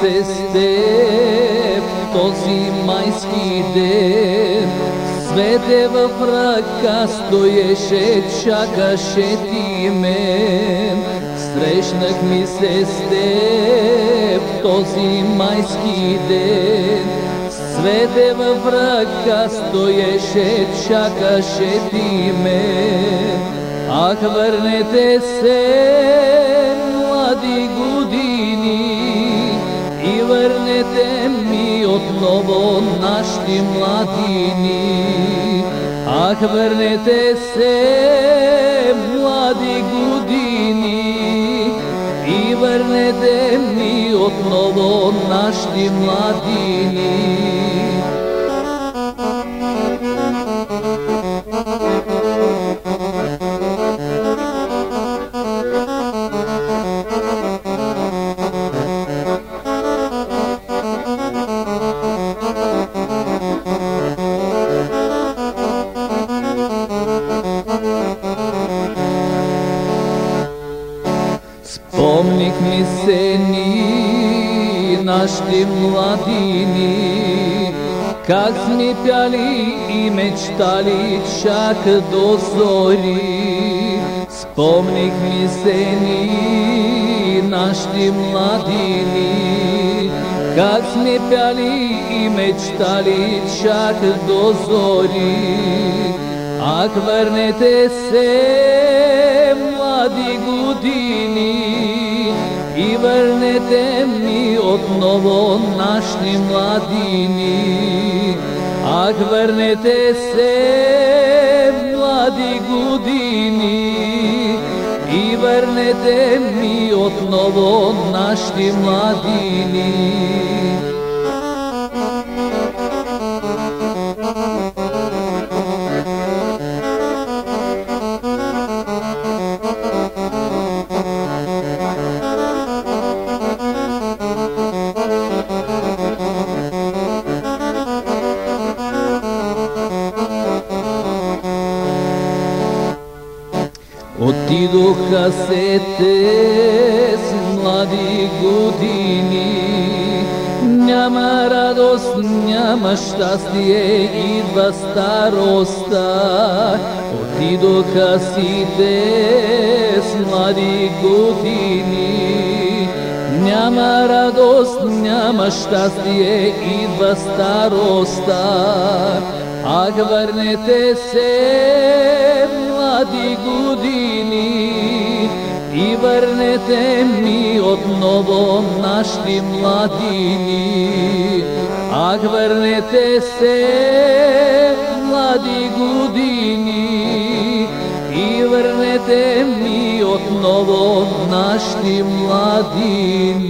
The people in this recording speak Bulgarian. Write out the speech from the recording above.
се с теб този майски ден. Свете в ръка стоеше, чакаше ти мен. Срещнах ми се с теб този майски ден. Свете в ръка стоеше, чакаше ти мен. Ах, върнете се, млади години, върнете ми отново нашите младини. Ах, върнете се, млади години, и върнете ми отново нашите младини. Спомних ми се ни, нашите младини, как сме пяли и мечтали чак до зори. Спомних ми се ни, нашите младини, как сме пяли и мечтали чак до зори. Ах, върнете се, млади години, върнете ми отново нашите младини. Ах, върнете се, млади години, и върнете ми отново нашите младини. Отидоха се те с млади години, няма радост, няма щастие, идва староста. Отидоха си те с млади години, няма радост, няма щастие, идва староста. Ах, върнете се, млади години, и върнете ми отново нашите младини. Ах, върнете се, млади години, и върнете ми отново нашите младини.